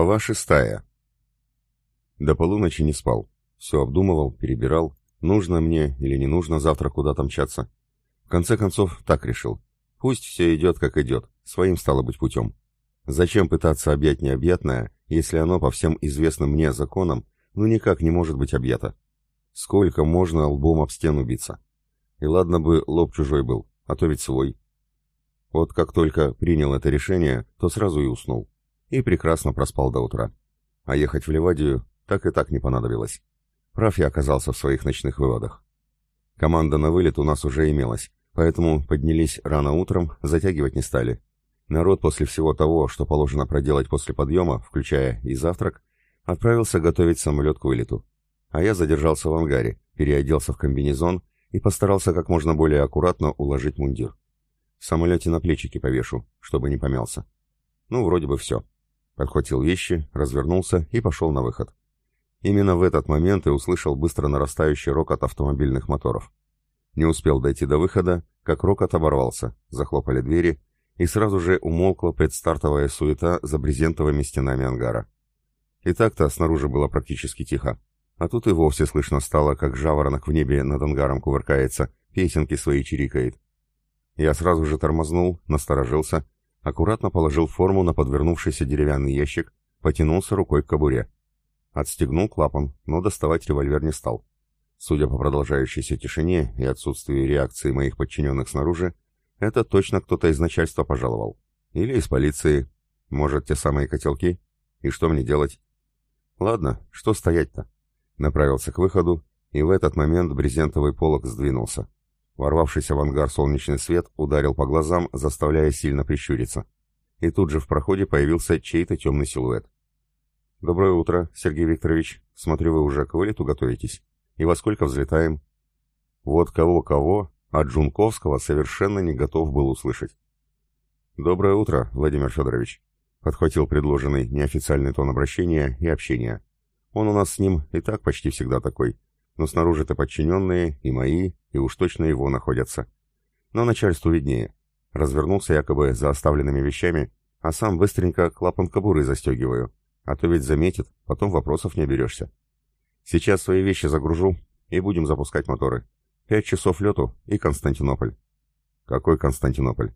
Глава шестая. До полуночи не спал. Все обдумывал, перебирал, нужно мне или не нужно завтра куда-то мчаться. В конце концов, так решил. Пусть все идет, как идет, своим стало быть путем. Зачем пытаться объять необъятное, если оно по всем известным мне законам, ну никак не может быть объято? Сколько можно лбом об стену биться? И ладно бы лоб чужой был, а то ведь свой. Вот как только принял это решение, то сразу и уснул и прекрасно проспал до утра. А ехать в Ливадию так и так не понадобилось. Прав я оказался в своих ночных выводах. Команда на вылет у нас уже имелась, поэтому поднялись рано утром, затягивать не стали. Народ после всего того, что положено проделать после подъема, включая и завтрак, отправился готовить самолет к вылету. А я задержался в ангаре, переоделся в комбинезон и постарался как можно более аккуратно уложить мундир. В самолете на плечики повешу, чтобы не помялся. Ну, вроде бы все. Подхватил вещи, развернулся и пошел на выход. Именно в этот момент и услышал быстро нарастающий рокот автомобильных моторов. Не успел дойти до выхода, как рокот оборвался, захлопали двери, и сразу же умолкла предстартовая суета за брезентовыми стенами ангара. И так-то снаружи было практически тихо, а тут и вовсе слышно стало, как жаворонок в небе над ангаром кувыркается, песенки свои чирикает. Я сразу же тормознул, насторожился аккуратно положил форму на подвернувшийся деревянный ящик, потянулся рукой к кобуре. Отстегнул клапан, но доставать револьвер не стал. Судя по продолжающейся тишине и отсутствию реакции моих подчиненных снаружи, это точно кто-то из начальства пожаловал. Или из полиции. Может, те самые котелки? И что мне делать? Ладно, что стоять-то? Направился к выходу, и в этот момент брезентовый полог сдвинулся. Ворвавшийся в ангар солнечный свет ударил по глазам, заставляя сильно прищуриться. И тут же в проходе появился чей-то темный силуэт. «Доброе утро, Сергей Викторович. Смотрю, вы уже к вылету готовитесь. И во сколько взлетаем?» Вот кого-кого, а Джунковского совершенно не готов был услышать. «Доброе утро, Владимир Федорович», — подхватил предложенный неофициальный тон обращения и общения. «Он у нас с ним и так почти всегда такой, но снаружи-то подчиненные, и мои, и уж точно его находятся. Но начальству виднее. Развернулся якобы за оставленными вещами, а сам быстренько клапан кобуры застегиваю, а то ведь заметит, потом вопросов не оберешься. Сейчас свои вещи загружу и будем запускать моторы. Пять часов лету и Константинополь. Какой Константинополь?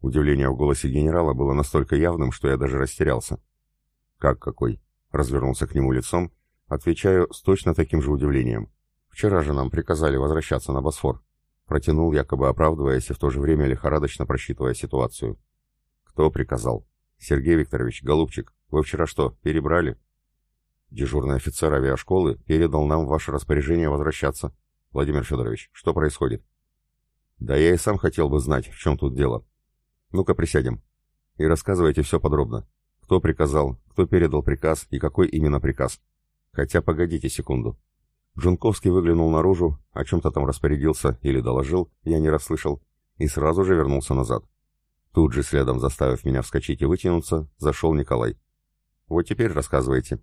Удивление в голосе генерала было настолько явным, что я даже растерялся. Как какой? Развернулся к нему лицом, отвечаю с точно таким же удивлением. Вчера же нам приказали возвращаться на Босфор. Протянул, якобы оправдываясь и в то же время лихорадочно просчитывая ситуацию. Кто приказал? Сергей Викторович, голубчик, вы вчера что, перебрали? Дежурный офицер авиашколы передал нам ваше распоряжение возвращаться. Владимир Федорович, что происходит? Да я и сам хотел бы знать, в чем тут дело. Ну-ка присядем. И рассказывайте все подробно. Кто приказал, кто передал приказ и какой именно приказ. Хотя погодите секунду. Джунковский выглянул наружу, о чем-то там распорядился или доложил, я не расслышал, и сразу же вернулся назад. Тут же, следом заставив меня вскочить и вытянуться, зашел Николай. «Вот теперь рассказывайте».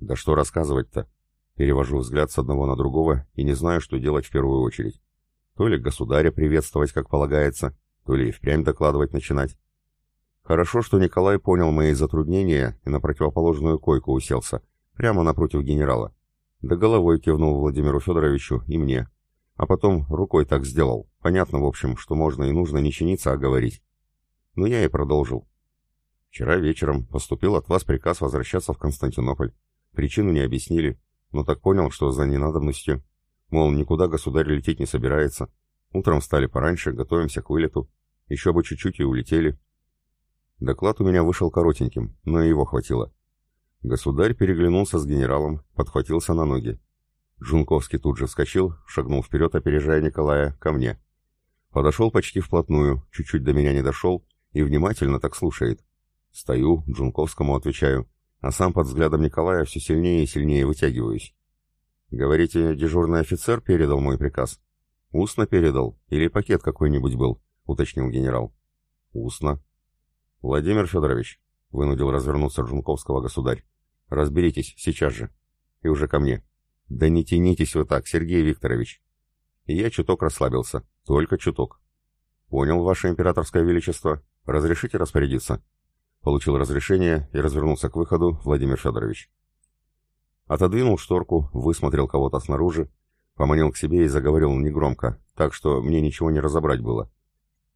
«Да что рассказывать-то?» Перевожу взгляд с одного на другого и не знаю, что делать в первую очередь. То ли государя приветствовать, как полагается, то ли и впрямь докладывать начинать. Хорошо, что Николай понял мои затруднения и на противоположную койку уселся, прямо напротив генерала. Да головой кивнул Владимиру Федоровичу и мне. А потом рукой так сделал. Понятно, в общем, что можно и нужно не чиниться, а говорить. Ну, я и продолжил. Вчера вечером поступил от вас приказ возвращаться в Константинополь. Причину не объяснили, но так понял, что за ненадобностью. Мол, никуда государь лететь не собирается. Утром встали пораньше, готовимся к вылету. Еще бы чуть-чуть и улетели. Доклад у меня вышел коротеньким, но его хватило. Государь переглянулся с генералом, подхватился на ноги. Жунковский тут же вскочил, шагнул вперед, опережая Николая, ко мне. Подошел почти вплотную, чуть-чуть до меня не дошел и внимательно так слушает. Стою, Джунковскому отвечаю, а сам под взглядом Николая все сильнее и сильнее вытягиваюсь. «Говорите, дежурный офицер передал мой приказ?» «Устно передал? Или пакет какой-нибудь был?» — уточнил генерал. «Устно». «Владимир Федорович», — вынудил развернуться Джунковского государь, Разберитесь, сейчас же. И уже ко мне. Да не тянитесь вы так, Сергей Викторович. И я чуток расслабился. Только чуток. Понял, ваше императорское величество. Разрешите распорядиться? Получил разрешение и развернулся к выходу Владимир Федорович. Отодвинул шторку, высмотрел кого-то снаружи, поманил к себе и заговорил негромко, так что мне ничего не разобрать было.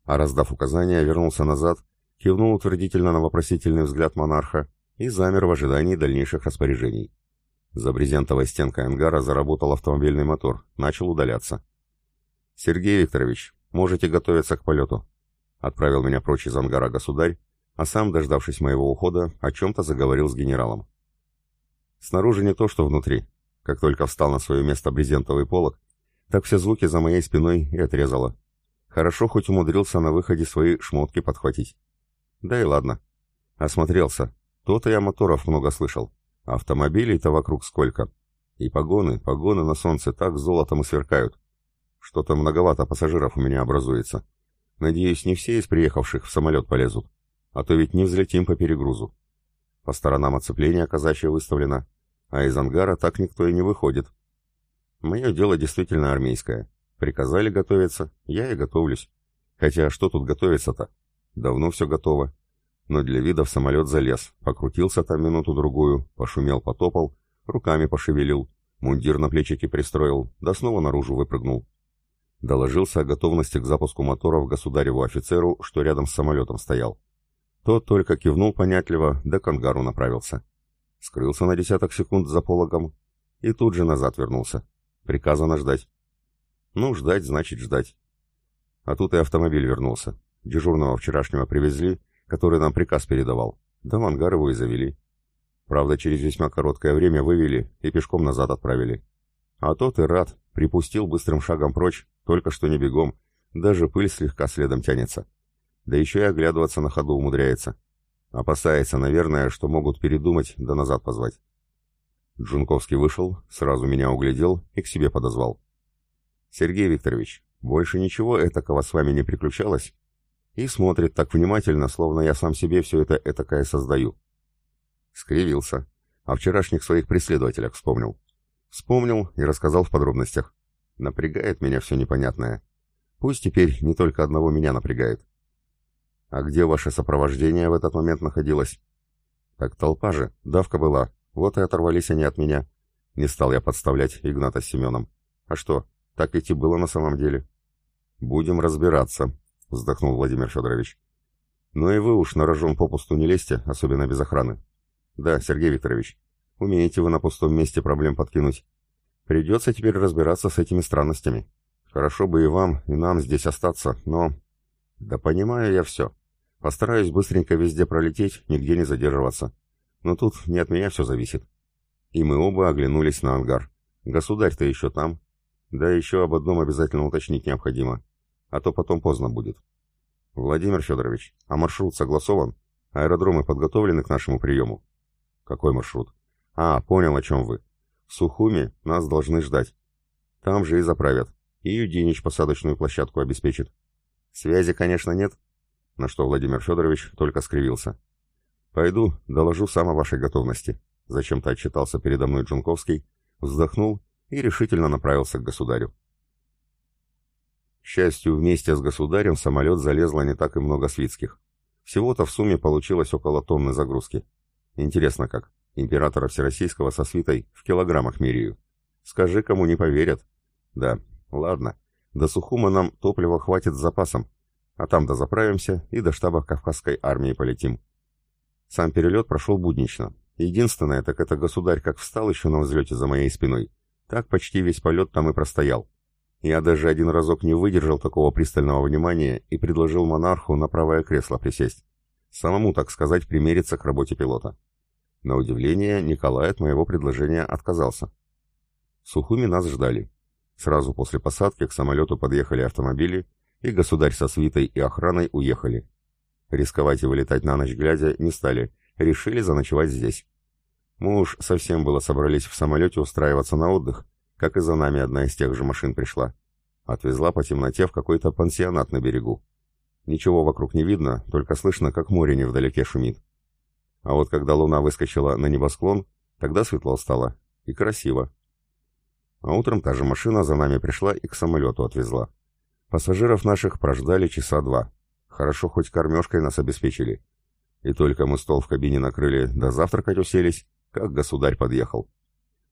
А раздав указания, вернулся назад, кивнул утвердительно на вопросительный взгляд монарха и замер в ожидании дальнейших распоряжений. За брезентовой стенкой ангара заработал автомобильный мотор, начал удаляться. «Сергей Викторович, можете готовиться к полету», — отправил меня прочь из ангара государь, а сам, дождавшись моего ухода, о чем-то заговорил с генералом. Снаружи не то, что внутри. Как только встал на свое место брезентовый полог, так все звуки за моей спиной и отрезало. Хорошо хоть умудрился на выходе свои шмотки подхватить. Да и ладно. Осмотрелся. То-то я моторов много слышал. Автомобилей-то вокруг сколько. И погоны, погоны на солнце так золотом и сверкают. Что-то многовато пассажиров у меня образуется. Надеюсь, не все из приехавших в самолет полезут. А то ведь не взлетим по перегрузу. По сторонам оцепления казачье выставлено, а из ангара так никто и не выходит. Мое дело действительно армейское. Приказали готовиться, я и готовлюсь. Хотя что тут готовиться-то? Давно все готово. Но для вида в самолет залез, покрутился там минуту-другую, пошумел, потопал, руками пошевелил, мундир на плечики пристроил, да снова наружу выпрыгнул. Доложился о готовности к запуску моторов государеву офицеру, что рядом с самолетом стоял. Тот только кивнул понятливо, да к ангару направился. Скрылся на десяток секунд за пологом и тут же назад вернулся. Приказано ждать. Ну, ждать значит ждать. А тут и автомобиль вернулся. Дежурного вчерашнего привезли, который нам приказ передавал. Да в ангар его и завели. Правда, через весьма короткое время вывели и пешком назад отправили. А тот и рад, припустил быстрым шагом прочь, только что не бегом, даже пыль слегка следом тянется да еще и оглядываться на ходу умудряется. Опасается, наверное, что могут передумать да назад позвать. Джунковский вышел, сразу меня углядел и к себе подозвал. «Сергей Викторович, больше ничего этакого с вами не приключалось?» И смотрит так внимательно, словно я сам себе все это этакое создаю. Скривился. О вчерашних своих преследователях вспомнил. Вспомнил и рассказал в подробностях. Напрягает меня все непонятное. Пусть теперь не только одного меня напрягает. «А где ваше сопровождение в этот момент находилось?» «Так толпа же, давка была, вот и оторвались они от меня». Не стал я подставлять Игната с Семеном. «А что, так ведь и было на самом деле?» «Будем разбираться», — вздохнул Владимир Федорович. «Ну и вы уж на рожон попусту не лезьте, особенно без охраны». «Да, Сергей Викторович, умеете вы на пустом месте проблем подкинуть. Придется теперь разбираться с этими странностями. Хорошо бы и вам, и нам здесь остаться, но...» «Да понимаю я все. Постараюсь быстренько везде пролететь, нигде не задерживаться. Но тут не от меня все зависит. И мы оба оглянулись на ангар. Государь-то еще там. Да еще об одном обязательно уточнить необходимо. А то потом поздно будет. Владимир Федорович, а маршрут согласован? Аэродромы подготовлены к нашему приему? Какой маршрут? А, понял, о чем вы. В Сухуми нас должны ждать. Там же и заправят. И Юдинич посадочную площадку обеспечит. Связи, конечно, нет, на что Владимир Федорович только скривился. «Пойду, доложу сам о вашей готовности», — зачем-то отчитался передо мной Джунковский, вздохнул и решительно направился к государю. К счастью, вместе с государем в самолет залезло не так и много свитских. Всего-то в сумме получилось около тонны загрузки. Интересно как, императора Всероссийского со свитой в килограммах меряю. Скажи, кому не поверят. Да, ладно, до Сухума нам топлива хватит с запасом, а там дозаправимся и до штаба Кавказской армии полетим. Сам перелет прошел буднично. Единственное, так это государь как встал еще на взлете за моей спиной, так почти весь полет там и простоял. Я даже один разок не выдержал такого пристального внимания и предложил монарху на правое кресло присесть. Самому, так сказать, примериться к работе пилота. На удивление, Николай от моего предложения отказался. Сухуми нас ждали. Сразу после посадки к самолету подъехали автомобили, и государь со свитой и охраной уехали. Рисковать и вылетать на ночь глядя не стали, решили заночевать здесь. Мы уж совсем было собрались в самолете устраиваться на отдых, как и за нами одна из тех же машин пришла. Отвезла по темноте в какой-то пансионат на берегу. Ничего вокруг не видно, только слышно, как море невдалеке шумит. А вот когда луна выскочила на небосклон, тогда светло стало. И красиво. А утром та же машина за нами пришла и к самолету отвезла. Пассажиров наших прождали часа два. Хорошо, хоть кормежкой нас обеспечили. И только мы стол в кабине накрыли, да завтракать уселись, как государь подъехал.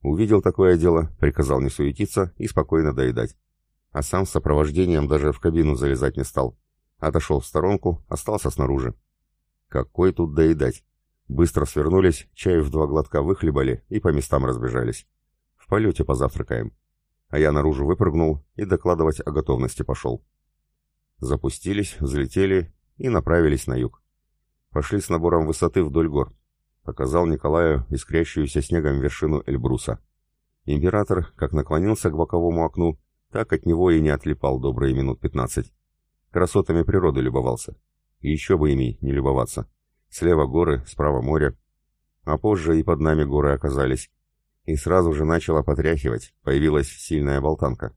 Увидел такое дело, приказал не суетиться и спокойно доедать. А сам с сопровождением даже в кабину залезать не стал. Отошел в сторонку, остался снаружи. Какой тут доедать? Быстро свернулись, чаю в два глотка выхлебали и по местам разбежались. В полете позавтракаем. А я наружу выпрыгнул и докладывать о готовности пошел. Запустились, взлетели и направились на юг. Пошли с набором высоты вдоль гор. Показал Николаю искрящуюся снегом вершину Эльбруса. Император как наклонился к боковому окну, так от него и не отлипал добрые минут пятнадцать. Красотами природы любовался. И еще бы ими не любоваться. Слева горы, справа море. А позже и под нами горы оказались. И сразу же начало потряхивать, появилась сильная болтанка.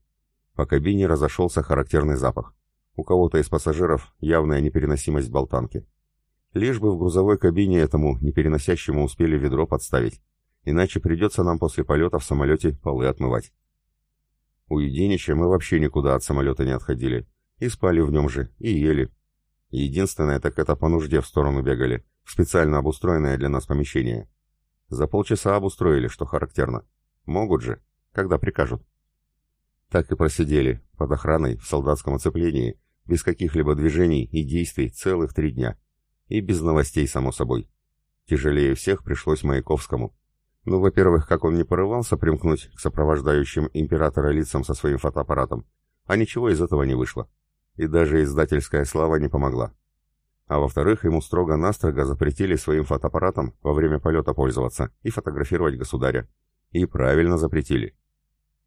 По кабине разошелся характерный запах. У кого-то из пассажиров явная непереносимость болтанки. Лишь бы в грузовой кабине этому непереносящему успели ведро подставить, иначе придется нам после полета в самолете полы отмывать. У Единича мы вообще никуда от самолета не отходили, и спали в нем же, и ели. Единственное, так это по нужде в сторону бегали, в специально обустроенное для нас помещение. За полчаса обустроили, что характерно. Могут же, когда прикажут. Так и просидели, под охраной, в солдатском оцеплении, без каких-либо движений и действий целых три дня. И без новостей, само собой. Тяжелее всех пришлось Маяковскому. Ну, во-первых, как он не порывался примкнуть к сопровождающим императора лицам со своим фотоаппаратом, а ничего из этого не вышло. И даже издательская слава не помогла. А во-вторых, ему строго-настрого запретили своим фотоаппаратом во время полета пользоваться и фотографировать государя. И правильно запретили.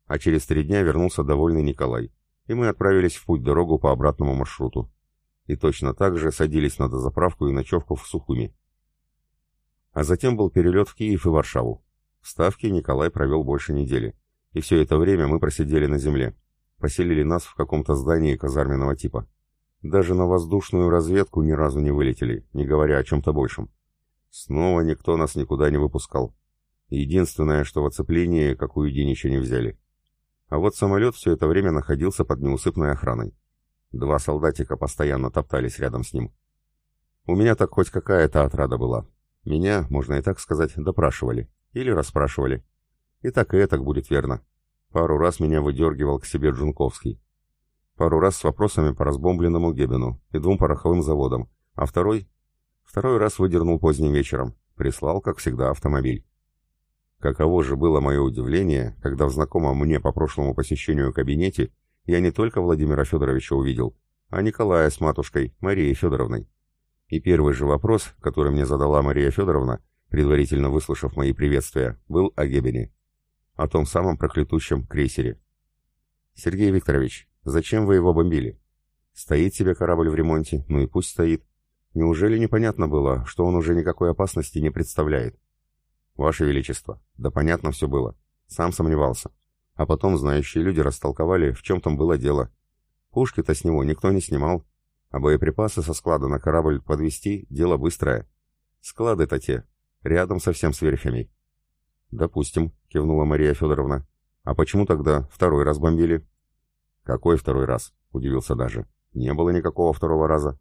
А через три дня вернулся довольный Николай, и мы отправились в путь-дорогу по обратному маршруту и точно так же садились на дозаправку и ночевку в Сухуми. А затем был перелет в Киев и Варшаву. В Ставке Николай провел больше недели, и все это время мы просидели на земле. Поселили нас в каком-то здании казарменного типа. Даже на воздушную разведку ни разу не вылетели, не говоря о чем-то большем. Снова никто нас никуда не выпускал. Единственное, что в оцеплении, как у Единича, не взяли. А вот самолет все это время находился под неусыпной охраной. Два солдатика постоянно топтались рядом с ним. У меня так хоть какая-то отрада была. Меня, можно и так сказать, допрашивали. Или расспрашивали. И так и так будет верно. Пару раз меня выдергивал к себе Джунковский. Пару раз с вопросами по разбомбленному Гебину и двум пороховым заводам. А второй? Второй раз выдернул поздним вечером. Прислал, как всегда, автомобиль. Каково же было мое удивление, когда в знакомом мне по прошлому посещению кабинете я не только Владимира Федоровича увидел, а Николая с матушкой, Марией Федоровной. И первый же вопрос, который мне задала Мария Федоровна, предварительно выслушав мои приветствия, был о Гебене. О том самом проклятущем крейсере. «Сергей Викторович, зачем вы его бомбили? Стоит себе корабль в ремонте, ну и пусть стоит. Неужели непонятно было, что он уже никакой опасности не представляет? Ваше Величество, да понятно все было. Сам сомневался. А потом знающие люди растолковали, в чем там было дело. Пушки-то с него никто не снимал, а боеприпасы со склада на корабль подвести дело быстрое. Склады-то те, рядом совсем с верфями. «Допустим», — кивнула Мария Федоровна. «А почему тогда второй раз бомбили?» «Какой второй раз?» — удивился даже. «Не было никакого второго раза».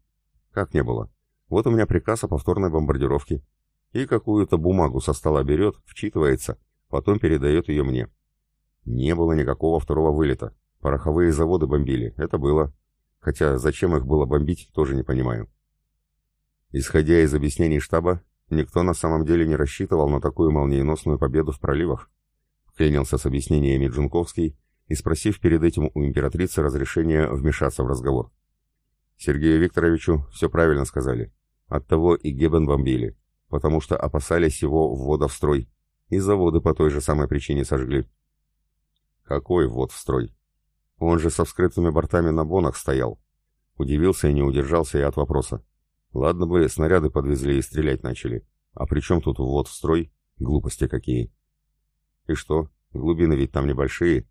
«Как не было? Вот у меня приказ о повторной бомбардировке. И какую-то бумагу со стола берет, вчитывается, потом передает ее мне. Не было никакого второго вылета. Пороховые заводы бомбили, это было. Хотя зачем их было бомбить, тоже не понимаю. Исходя из объяснений штаба, никто на самом деле не рассчитывал на такую молниеносную победу в проливах. Клянился с объяснениями Джунковский и спросив перед этим у императрицы разрешения вмешаться в разговор. Сергею Викторовичу все правильно сказали. Оттого и Гебен бомбили, потому что опасались его ввода в строй, и заводы по той же самой причине сожгли. Какой ввод в строй? Он же со вскрытыми бортами на бонах стоял. Удивился и не удержался я от вопроса. Ладно бы снаряды подвезли и стрелять начали. А при чем тут ввод в строй? Глупости какие. И что, глубины ведь там небольшие.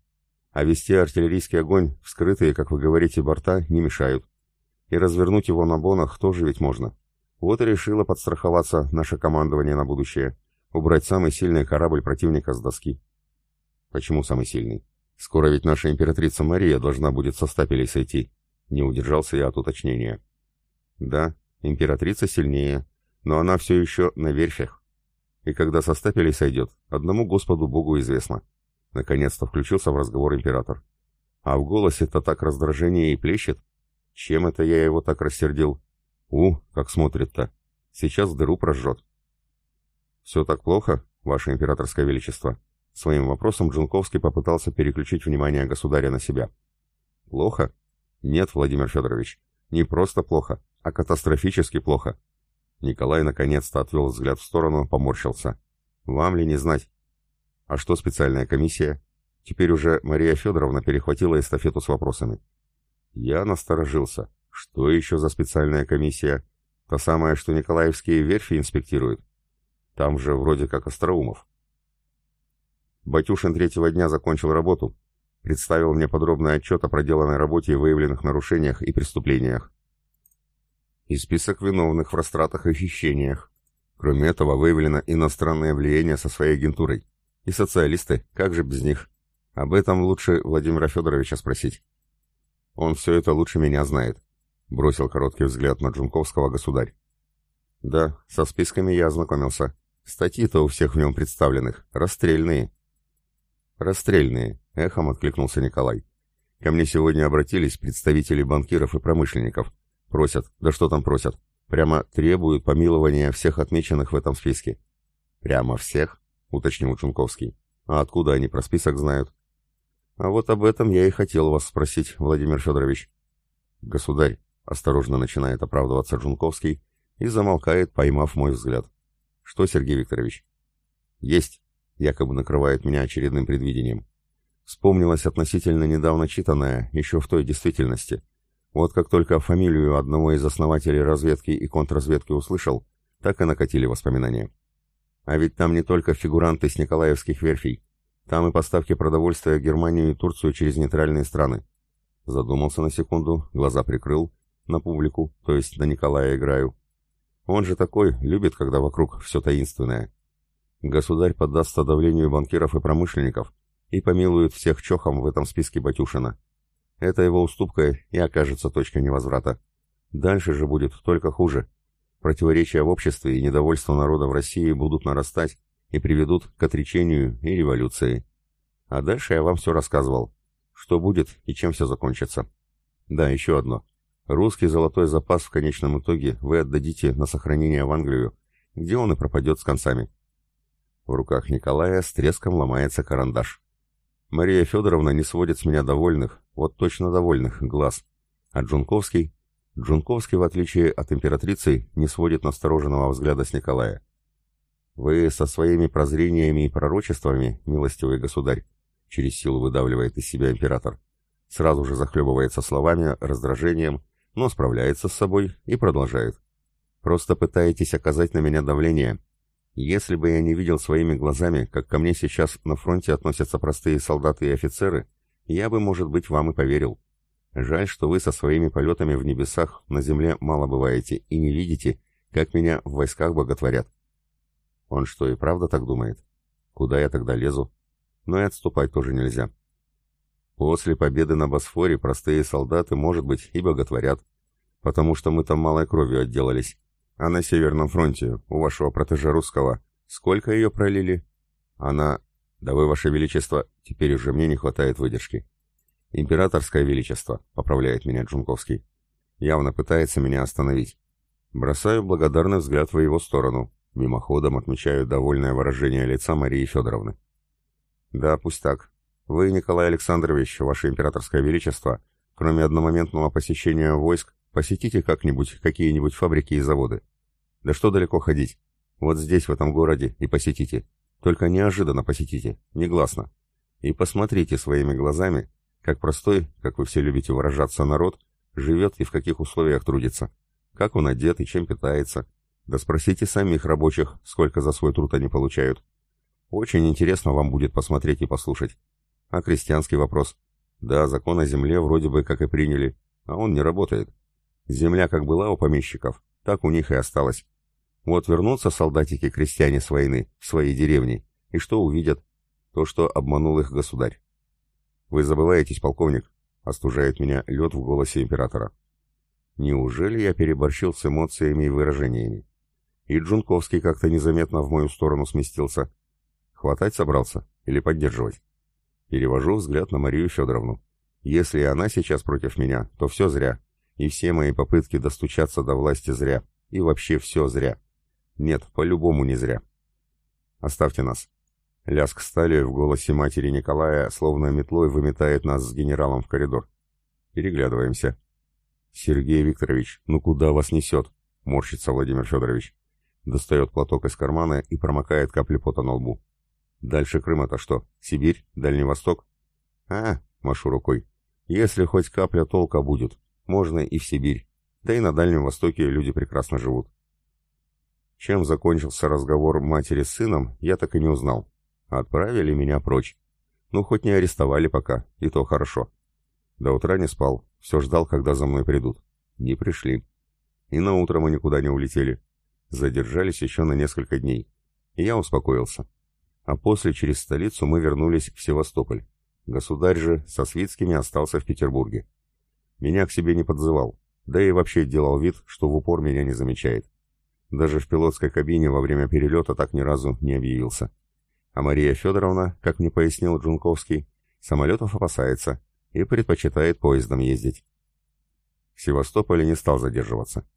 А вести артиллерийский огонь, вскрытые, как вы говорите, борта, не мешают. И развернуть его на бонах тоже ведь можно. Вот и решило подстраховаться наше командование на будущее. Убрать самый сильный корабль противника с доски. Почему самый сильный? Скоро ведь наша императрица Мария должна будет со стапелей сойти. Не удержался я от уточнения. Да, императрица сильнее, но она все еще на верфях. И когда со стапелей сойдет, одному Господу Богу известно. Наконец-то включился в разговор император. А в голосе-то так раздражение и плещет. Чем это я его так рассердил? У, как смотрит-то. Сейчас дыру прожжет. «Все так плохо, Ваше Императорское Величество?» Своим вопросом Джунковский попытался переключить внимание государя на себя. «Плохо? Нет, Владимир Федорович, не просто плохо, а катастрофически плохо». Николай наконец-то отвел взгляд в сторону, поморщился. «Вам ли не знать?» «А что специальная комиссия?» Теперь уже Мария Федоровна перехватила эстафету с вопросами. Я насторожился. Что еще за специальная комиссия? Та самая, что Николаевские верфи инспектируют? Там же вроде как Остроумов. Батюшин третьего дня закончил работу, представил мне подробный отчет о проделанной работе и выявленных нарушениях и преступлениях. И список виновных в растратах и хищениях. Кроме этого, выявлено иностранное влияние со своей агентурой. И социалисты, как же без них? Об этом лучше Владимира Федоровича спросить. Он все это лучше меня знает. Бросил короткий взгляд на Джунковского государь. Да, со списками я ознакомился. Статьи-то у всех в нем представленных. Расстрельные. Расстрельные, эхом откликнулся Николай. Ко мне сегодня обратились представители банкиров и промышленников. Просят, да что там просят, прямо требуют помилования всех отмеченных в этом списке. Прямо всех? Уточнил Чунковский. А откуда они про список знают? А вот об этом я и хотел вас спросить, Владимир Федорович. Государь, осторожно начинает оправдываться Джунковский и замолкает, поймав мой взгляд. Что, Сергей Викторович? Есть, якобы накрывает меня очередным предвидением. Вспомнилось относительно недавно читанное, еще в той действительности. Вот как только фамилию одного из основателей разведки и контрразведки услышал, так и накатили воспоминания. А ведь там не только фигуранты с Николаевских верфей, там и поставки продовольствия в Германию и Турцию через нейтральные страны. Задумался на секунду, глаза прикрыл, на публику, то есть на Николая играю. Он же такой, любит, когда вокруг все таинственное. Государь поддастся давлению банкиров и промышленников и помилует всех чохом в этом списке Батюшина. Это его уступка и окажется точкой невозврата. Дальше же будет только хуже. Противоречия в обществе и недовольство народа в России будут нарастать и приведут к отречению и революции. А дальше я вам все рассказывал. Что будет и чем все закончится. Да, еще одно. Русский золотой запас в конечном итоге вы отдадите на сохранение в Англию, где он и пропадет с концами. В руках Николая с треском ломается карандаш. Мария Федоровна не сводит с меня довольных, вот точно довольных, глаз. А Джунковский? Джунковский, в отличие от императрицы, не сводит настороженного взгляда с Николая. Вы со своими прозрениями и пророчествами, милостивый государь, через силу выдавливает из себя император, сразу же захлебывается словами, раздражением но справляется с собой и продолжает. «Просто пытаетесь оказать на меня давление. Если бы я не видел своими глазами, как ко мне сейчас на фронте относятся простые солдаты и офицеры, я бы, может быть, вам и поверил. Жаль, что вы со своими полетами в небесах на земле мало бываете и не видите, как меня в войсках боготворят». Он что, и правда так думает? Куда я тогда лезу? Но и отступать тоже нельзя. После победы на Босфоре простые солдаты, может быть, и боготворят, потому что мы там малой кровью отделались. А на Северном фронте, у вашего протежа русского, сколько ее пролили? Она... Да вы, ваше величество, теперь уже мне не хватает выдержки. Императорское величество, поправляет меня Джунковский. Явно пытается меня остановить. Бросаю благодарный взгляд в его сторону. Мимоходом отмечаю довольное выражение лица Марии Федоровны. Да, пусть так. Вы, Николай Александрович, ваше императорское величество, кроме одномоментного посещения войск, посетите как-нибудь какие-нибудь фабрики и заводы. Да что далеко ходить? Вот здесь, в этом городе, и посетите. Только неожиданно посетите, негласно. И посмотрите своими глазами, как простой, как вы все любите выражаться, народ, живет и в каких условиях трудится. Как он одет и чем питается. Да спросите самих рабочих, сколько за свой труд они получают. Очень интересно вам будет посмотреть и послушать. А крестьянский вопрос? Да, закон о земле вроде бы как и приняли, а он не работает. Земля как была у помещиков, так у них и осталась. Вот вернутся солдатики-крестьяне с войны в свои деревни, и что увидят? То, что обманул их государь. «Вы забываетесь, полковник», — остужает меня лед в голосе императора. Неужели я переборщил с эмоциями и выражениями? И Джунковский как-то незаметно в мою сторону сместился. Хватать собрался или поддерживать? Перевожу взгляд на Марию Федоровну. Если она сейчас против меня, то все зря. И все мои попытки достучаться до власти зря. И вообще все зря. Нет, по-любому не зря. Оставьте нас. Лязг стали в голосе матери Николая, словно метлой выметает нас с генералом в коридор. Переглядываемся. «Сергей Викторович, ну куда вас несет?» — морщится Владимир Федорович. Достает платок из кармана и промокает капли пота на лбу. «Дальше Крым это что? Сибирь? Дальний Восток?» «А, — машу рукой, — если хоть капля толка будет, можно и в Сибирь. Да и на Дальнем Востоке люди прекрасно живут». Чем закончился разговор матери с сыном, я так и не узнал. Отправили меня прочь. Ну, хоть не арестовали пока, и то хорошо. До утра не спал, все ждал, когда за мной придут. Не пришли. И на утро мы никуда не улетели. Задержались еще на несколько дней. И я успокоился. А после через столицу мы вернулись в Севастополь. Государь же со Свицкими остался в Петербурге. Меня к себе не подзывал, да и вообще делал вид, что в упор меня не замечает. Даже в пилотской кабине во время перелета так ни разу не объявился. А Мария Федоровна, как мне пояснил Джунковский, самолетов опасается и предпочитает поездом ездить. В Севастополе не стал задерживаться.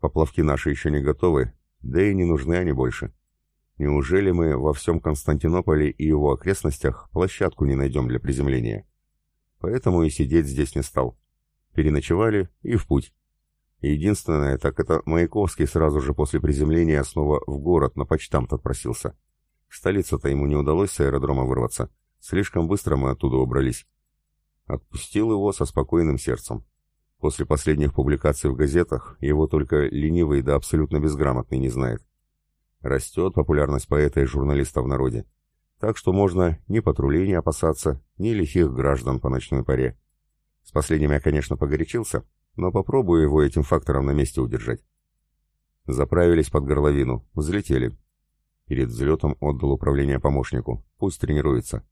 Поплавки наши еще не готовы, да и не нужны они больше. Неужели мы во всем Константинополе и его окрестностях площадку не найдем для приземления? Поэтому и сидеть здесь не стал. Переночевали и в путь. Единственное, так это Маяковский сразу же после приземления снова в город на почтамт отпросился. В столицу-то ему не удалось с аэродрома вырваться. Слишком быстро мы оттуда убрались. Отпустил его со спокойным сердцем. После последних публикаций в газетах его только ленивый да абсолютно безграмотный не знает. Растет популярность поэта и журналиста в народе. Так что можно ни патрулей не опасаться, ни лихих граждан по ночной паре. С последними я, конечно, погорячился, но попробую его этим фактором на месте удержать. Заправились под горловину, взлетели. Перед взлетом отдал управление помощнику. Пусть тренируется.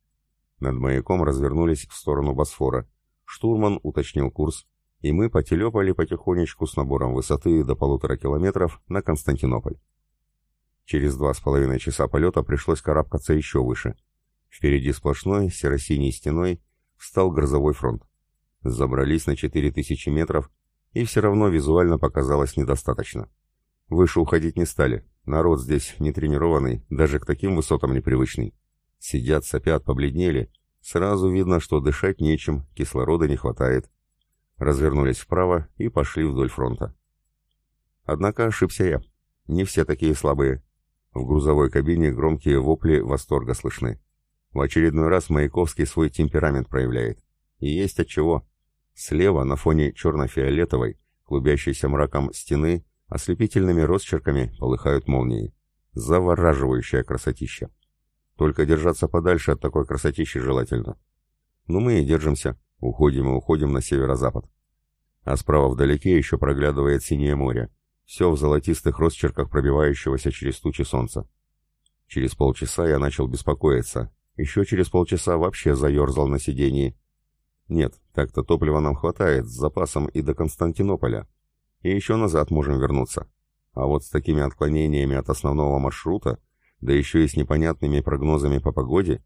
Над маяком развернулись в сторону Босфора. Штурман уточнил курс, и мы потелепали потихонечку с набором высоты до полутора километров на Константинополь. Через два с половиной часа полета пришлось карабкаться еще выше. Впереди сплошной серо-синей стеной встал грозовой фронт. Забрались на 4000 метров, и все равно визуально показалось недостаточно. Выше уходить не стали, Народ здесь не тренированный, даже к таким высотам непривычный. Сидят, сопят, побледнели. Сразу видно, что дышать нечем, кислорода не хватает. Развернулись вправо и пошли вдоль фронта. Однако ошибся я. Не все такие слабые. В грузовой кабине громкие вопли восторга слышны. В очередной раз Маяковский свой темперамент проявляет. И есть от чего. Слева, на фоне черно-фиолетовой, клубящейся мраком стены, Ослепительными росчерками полыхают молнии. Завораживающая красотища. Только держаться подальше от такой красотищи желательно. Но мы и держимся, уходим и уходим на северо-запад. А справа вдалеке еще проглядывает синее море. Все в золотистых росчерках пробивающегося через тучи солнца. Через полчаса я начал беспокоиться. Еще через полчаса вообще заерзал на сидении. Нет, так-то топлива нам хватает, с запасом и до Константинополя и еще назад можем вернуться. А вот с такими отклонениями от основного маршрута, да еще и с непонятными прогнозами по погоде,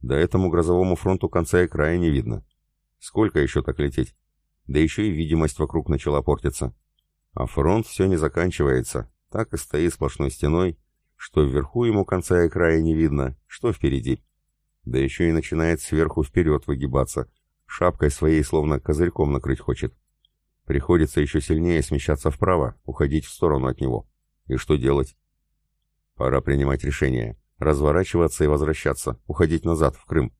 да этому грозовому фронту конца и края не видно. Сколько еще так лететь? Да еще и видимость вокруг начала портиться. А фронт все не заканчивается, так и стоит сплошной стеной, что вверху ему конца и края не видно, что впереди. Да еще и начинает сверху вперед выгибаться, шапкой своей словно козырьком накрыть хочет. Приходится еще сильнее смещаться вправо, уходить в сторону от него. И что делать? Пора принимать решение. Разворачиваться и возвращаться, уходить назад, в Крым.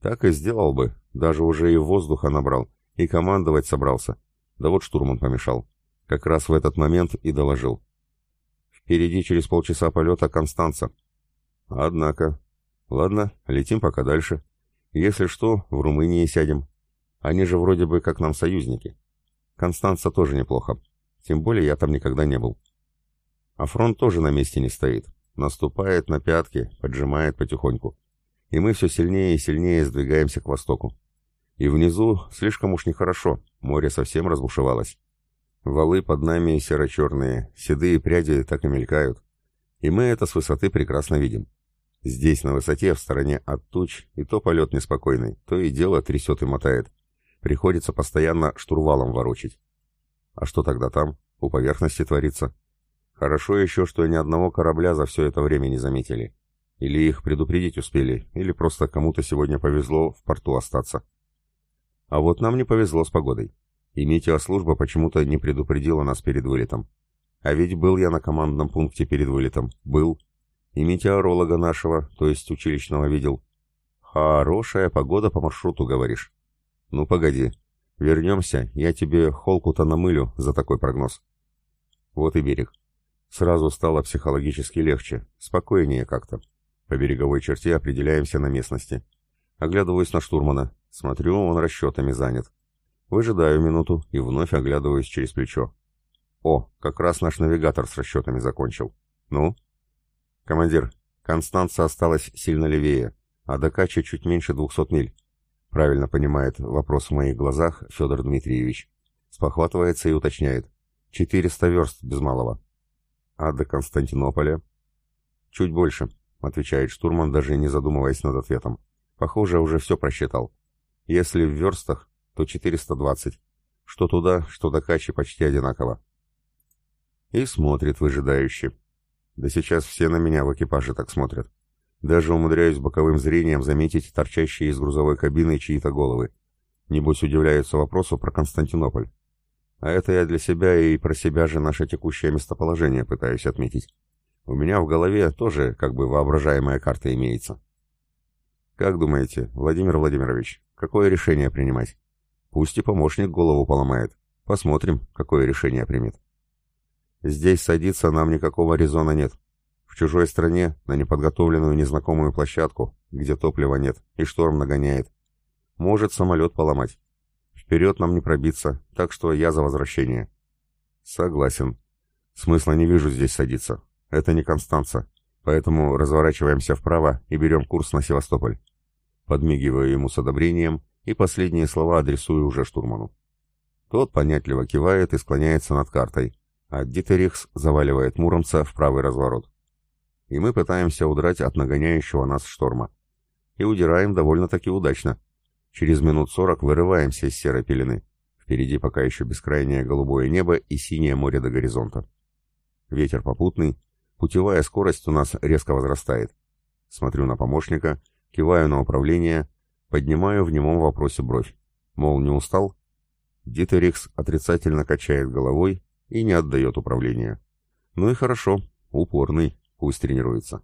Так и сделал бы, даже уже и воздуха набрал, и командовать собрался. Да вот штурман помешал. Как раз в этот момент и доложил. Впереди через полчаса полета Констанца. Однако. Ладно, летим пока дальше. Если что, в Румынии сядем. Они же вроде бы как нам союзники. Констанца тоже неплохо. Тем более я там никогда не был. А фронт тоже на месте не стоит. Наступает на пятки, поджимает потихоньку. И мы все сильнее и сильнее сдвигаемся к востоку. И внизу слишком уж нехорошо, море совсем разбушевалось. Валы под нами серо-черные, седые пряди так и мелькают. И мы это с высоты прекрасно видим. Здесь, на высоте, в стороне от туч, и то полет неспокойный, то и дело трясет и мотает. Приходится постоянно штурвалом ворочить. А что тогда там, у поверхности творится? Хорошо еще, что ни одного корабля за все это время не заметили. Или их предупредить успели, или просто кому-то сегодня повезло в порту остаться. А вот нам не повезло с погодой. И метеослужба почему-то не предупредила нас перед вылетом. А ведь был я на командном пункте перед вылетом. Был. И метеоролога нашего, то есть училищного, видел. Хорошая погода по маршруту, говоришь. Ну, погоди. Вернемся, я тебе холку-то намылю за такой прогноз. Вот и берег. Сразу стало психологически легче, спокойнее как-то. По береговой черте определяемся на местности. Оглядываюсь на штурмана. Смотрю, он расчетами занят. Выжидаю минуту и вновь оглядываюсь через плечо. О, как раз наш навигатор с расчетами закончил. Ну? Командир, Констанца осталась сильно левее, а до Качи чуть меньше двухсот миль. Правильно понимает вопрос в моих глазах Федор Дмитриевич. Спохватывается и уточняет. Четыреста верст без малого. А до Константинополя? Чуть больше, отвечает штурман, даже не задумываясь над ответом. Похоже, уже все просчитал. Если в верстах, то 420. Что туда, что до Качи почти одинаково. И смотрит выжидающе. Да сейчас все на меня в экипаже так смотрят. Даже умудряюсь боковым зрением заметить торчащие из грузовой кабины чьи-то головы. Небось удивляются вопросу про Константинополь. А это я для себя и про себя же наше текущее местоположение пытаюсь отметить. У меня в голове тоже как бы воображаемая карта имеется. Как думаете, Владимир Владимирович, какое решение принимать? Пусть и помощник голову поломает. Посмотрим, какое решение примет. Здесь садиться нам никакого резона нет. В чужой стране, на неподготовленную незнакомую площадку, где топлива нет и шторм нагоняет. Может самолет поломать. Вперед нам не пробиться, так что я за возвращение. Согласен. Смысла не вижу здесь садиться. Это не Констанца. Поэтому разворачиваемся вправо и берем курс на Севастополь. Подмигиваю ему с одобрением и последние слова адресую уже штурману. Тот понятливо кивает и склоняется над картой, а Дитерихс заваливает Муромца в правый разворот. И мы пытаемся удрать от нагоняющего нас шторма. И удираем довольно-таки удачно. Через минут сорок вырываемся из серой пелены. Впереди пока еще бескрайнее голубое небо и синее море до горизонта. Ветер попутный, путевая скорость у нас резко возрастает. Смотрю на помощника, киваю на управление Поднимаю в немом вопросе бровь. Мол, не устал? Дитерикс отрицательно качает головой и не отдает управление. Ну и хорошо, упорный, пусть тренируется.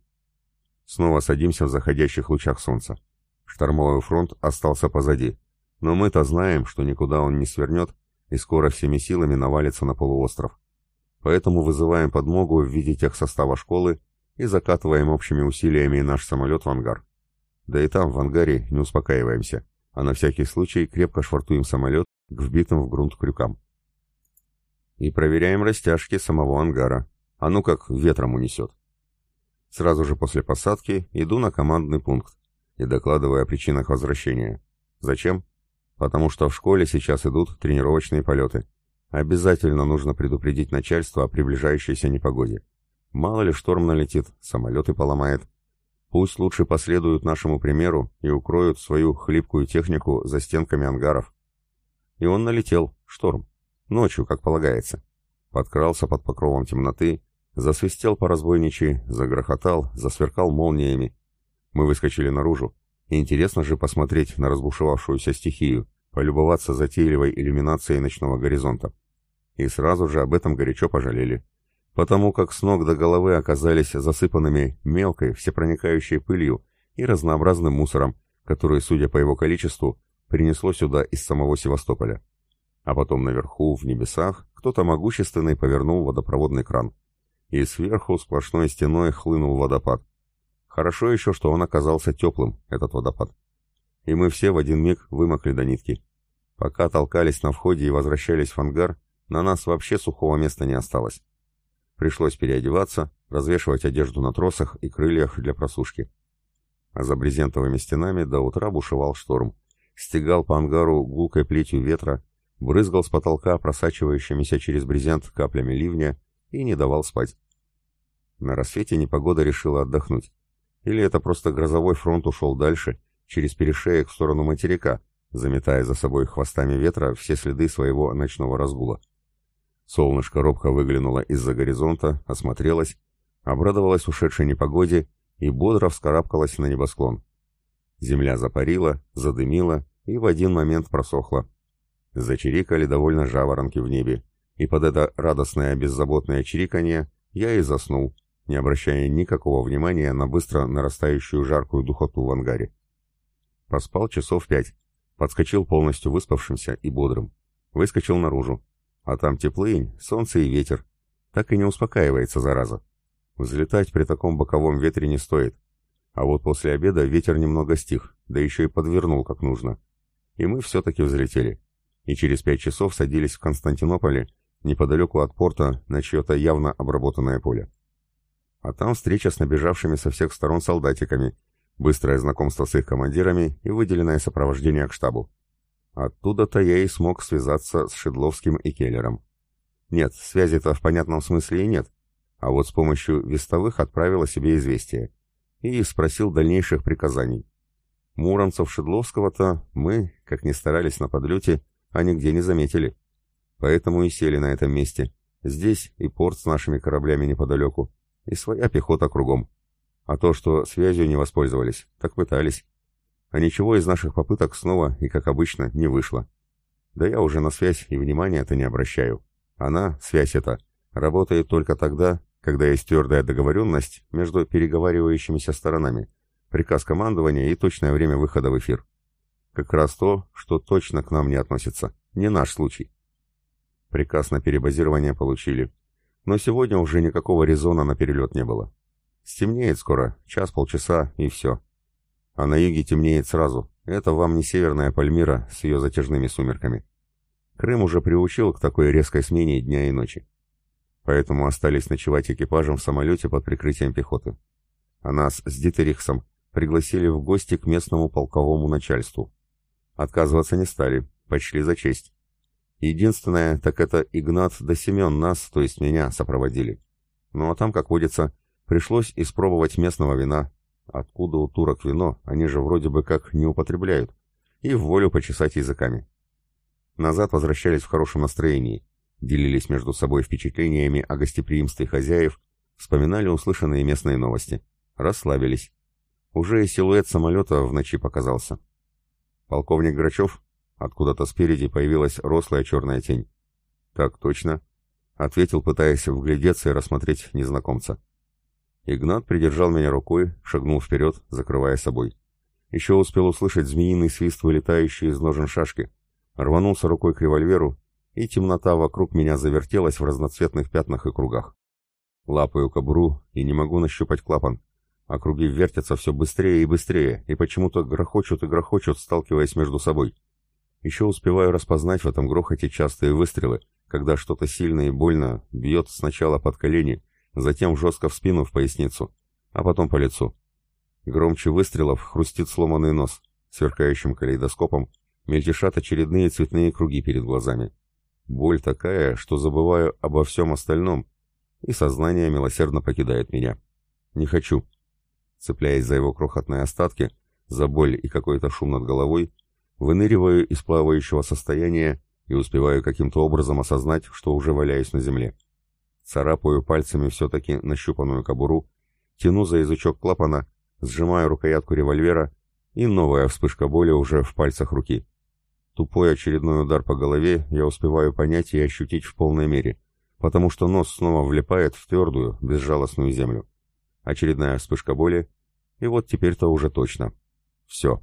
Снова садимся в заходящих лучах солнца. Штормовой фронт остался позади, но мы-то знаем, что никуда он не свернет и скоро всеми силами навалится на полуостров. Поэтому вызываем подмогу в виде тех состава школы и закатываем общими усилиями наш самолет в ангар. Да и там, в ангаре, не успокаиваемся, а на всякий случай крепко швартуем самолет к вбитым в грунт крюкам. И проверяем растяжки самого ангара. А ну как ветром унесет. Сразу же после посадки иду на командный пункт и докладываю о причинах возвращения. Зачем? Потому что в школе сейчас идут тренировочные полеты. Обязательно нужно предупредить начальство о приближающейся непогоде. Мало ли шторм налетит, самолеты поломает. Пусть лучше последуют нашему примеру и укроют свою хлипкую технику за стенками ангаров. И он налетел, шторм. Ночью, как полагается. Подкрался под покровом темноты, засвистел по разбойничьи, загрохотал, засверкал молниями. Мы выскочили наружу. Интересно же посмотреть на разбушевавшуюся стихию, полюбоваться затейливой иллюминацией ночного горизонта. И сразу же об этом горячо пожалели потому как с ног до головы оказались засыпанными мелкой, всепроникающей пылью и разнообразным мусором, который, судя по его количеству, принесло сюда из самого Севастополя. А потом наверху, в небесах, кто-то могущественный повернул водопроводный кран. И сверху сплошной стеной хлынул водопад. Хорошо еще, что он оказался теплым, этот водопад. И мы все в один миг вымокли до нитки. Пока толкались на входе и возвращались в ангар, на нас вообще сухого места не осталось. Пришлось переодеваться, развешивать одежду на тросах и крыльях для просушки. А за брезентовыми стенами до утра бушевал шторм. Стегал по ангару гулкой плетью ветра, брызгал с потолка просачивающимися через брезент каплями ливня и не давал спать. На рассвете непогода решила отдохнуть. Или это просто грозовой фронт ушел дальше, через перешеек в сторону материка, заметая за собой хвостами ветра все следы своего ночного разгула. Солнышко робко выглянуло из-за горизонта, осмотрелось, обрадовалось ушедшей непогоде и бодро вскарабкалось на небосклон. Земля запарила, задымила и в один момент просохла. Зачирикали довольно жаворонки в небе, и под это радостное беззаботное чириканье я и заснул, не обращая никакого внимания на быстро нарастающую жаркую духоту в ангаре. Поспал часов пять, подскочил полностью выспавшимся и бодрым. Выскочил наружу. А там теплынь, солнце и ветер. Так и не успокаивается, зараза. Взлетать при таком боковом ветре не стоит. А вот после обеда ветер немного стих, да еще и подвернул как нужно. И мы все-таки взлетели. И через пять часов садились в Константинополе, неподалеку от порта, на чье-то явно обработанное поле. А там встреча с набежавшими со всех сторон солдатиками, быстрое знакомство с их командирами и выделенное сопровождение к штабу. Оттуда-то я и смог связаться с Шедловским и Келлером. Нет, связи-то в понятном смысле и нет, а вот с помощью вестовых отправил о себе известие и спросил дальнейших приказаний. Муромцев Шедловского-то мы, как ни старались на подлете, а нигде не заметили. Поэтому и сели на этом месте. Здесь и порт с нашими кораблями неподалеку, и своя пехота кругом. А то, что связью не воспользовались, так пытались. А ничего из наших попыток снова и, как обычно, не вышло. Да я уже на связь и внимания-то не обращаю. Она, связь эта, работает только тогда, когда есть твердая договоренность между переговаривающимися сторонами, приказ командования и точное время выхода в эфир. Как раз то, что точно к нам не относится. Не наш случай. Приказ на перебазирование получили. Но сегодня уже никакого резона на перелет не было. Стемнеет скоро, час-полчаса и все. А на юге темнеет сразу. Это вам не северная Пальмира с ее затяжными сумерками. Крым уже приучил к такой резкой смене дня и ночи. Поэтому остались ночевать экипажем в самолете под прикрытием пехоты. А нас с Дитерихсом пригласили в гости к местному полковому начальству. Отказываться не стали, почли за честь. Единственное, так это Игнат да Семен нас, то есть меня, сопроводили. Ну а там, как водится, пришлось испробовать местного вина. Откуда у турок вино, они же вроде бы как не употребляют. И в волю почесать языками. Назад возвращались в хорошем настроении. Делились между собой впечатлениями о гостеприимстве хозяев, вспоминали услышанные местные новости. Расслабились. Уже и силуэт самолета в ночи показался. Полковник Грачев Откуда-то спереди появилась рослая черная тень. «Так точно», — ответил, пытаясь вглядеться и рассмотреть незнакомца. Игнат придержал меня рукой, шагнул вперед, закрывая собой. Еще успел услышать змеиный свист, вылетающий из ножен шашки. Рванулся рукой к револьверу, и темнота вокруг меня завертелась в разноцветных пятнах и кругах. Лапаю кобуру и не могу нащупать клапан. А круги вертятся все быстрее и быстрее, и почему-то грохочут и грохочут, сталкиваясь между собой. Еще успеваю распознать в этом грохоте частые выстрелы, когда что-то сильно и больно бьет сначала под колени, затем жестко в спину, в поясницу, а потом по лицу. Громче выстрелов хрустит сломанный нос, сверкающим калейдоскопом, мельтешат очередные цветные круги перед глазами. Боль такая, что забываю обо всем остальном, и сознание милосердно покидает меня. Не хочу. Цепляясь за его крохотные остатки, за боль и какой-то шум над головой, Выныриваю из плавающего состояния и успеваю каким-то образом осознать, что уже валяюсь на земле. Царапаю пальцами все-таки нащупанную кобуру, тяну за язычок клапана, сжимаю рукоятку револьвера, и новая вспышка боли уже в пальцах руки. Тупой очередной удар по голове я успеваю понять и ощутить в полной мере, потому что нос снова влипает в твердую, безжалостную землю. Очередная вспышка боли, и вот теперь-то уже точно. Все.